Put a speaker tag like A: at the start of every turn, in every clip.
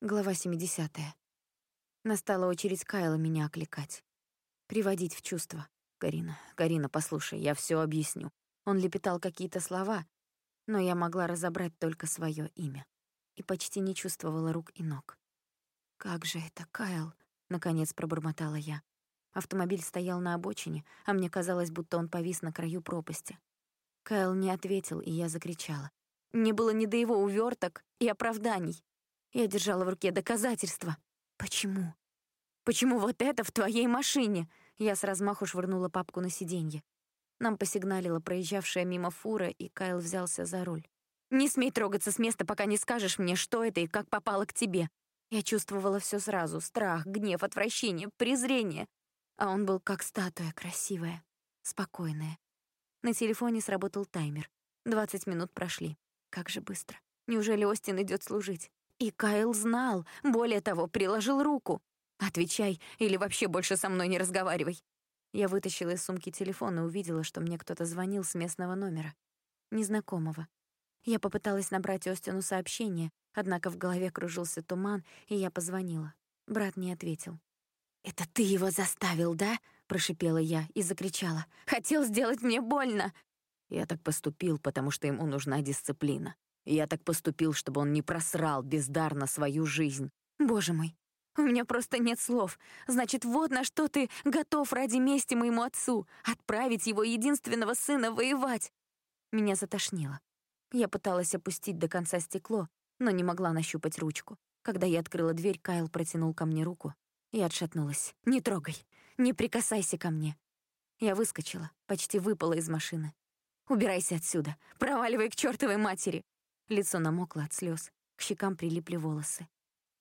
A: Глава 70. Настала очередь Кайла меня окликать. Приводить в чувство. «Карина, Карина, послушай, я все объясню». Он лепетал какие-то слова, но я могла разобрать только свое имя и почти не чувствовала рук и ног. «Как же это, Кайл?» — наконец пробормотала я. Автомобиль стоял на обочине, а мне казалось, будто он повис на краю пропасти. Кайл не ответил, и я закричала. Мне было не до его уверток и оправданий. Я держала в руке доказательства. Почему? Почему вот это в твоей машине? Я с размаху швырнула папку на сиденье. Нам посигналила проезжавшая мимо фура, и Кайл взялся за руль. «Не смей трогаться с места, пока не скажешь мне, что это и как попало к тебе». Я чувствовала все сразу — страх, гнев, отвращение, презрение. А он был как статуя, красивая, спокойная. На телефоне сработал таймер. Двадцать минут прошли. Как же быстро. Неужели Остин идет служить? И Кайл знал, более того, приложил руку. «Отвечай, или вообще больше со мной не разговаривай». Я вытащила из сумки телефон и увидела, что мне кто-то звонил с местного номера. Незнакомого. Я попыталась набрать Остину сообщение, однако в голове кружился туман, и я позвонила. Брат не ответил. «Это ты его заставил, да?» — прошипела я и закричала. «Хотел сделать мне больно!»
B: Я так поступил, потому что ему нужна дисциплина. Я так поступил, чтобы он не просрал бездарно свою жизнь.
A: Боже мой, у меня просто нет слов. Значит, вот на что ты готов ради мести моему отцу. Отправить его единственного сына воевать. Меня затошнило. Я пыталась опустить до конца стекло, но не могла нащупать ручку. Когда я открыла дверь, Кайл протянул ко мне руку. Я отшатнулась. «Не трогай! Не прикасайся ко мне!» Я выскочила, почти выпала из машины. «Убирайся отсюда! Проваливай к чертовой матери!» Лицо намокло от слез, к щекам прилипли волосы.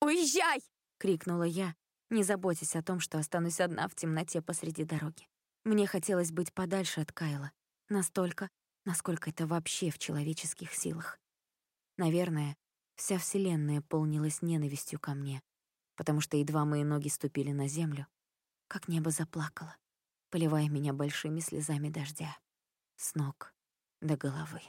A: «Уезжай!» — крикнула я, не заботясь о том, что останусь одна в темноте посреди дороги. Мне хотелось быть подальше от Кайла. Настолько, насколько это вообще в человеческих силах. Наверное, вся Вселенная полнилась ненавистью ко мне, потому что едва мои ноги ступили на землю, как небо заплакало, поливая меня большими слезами дождя. С ног до головы.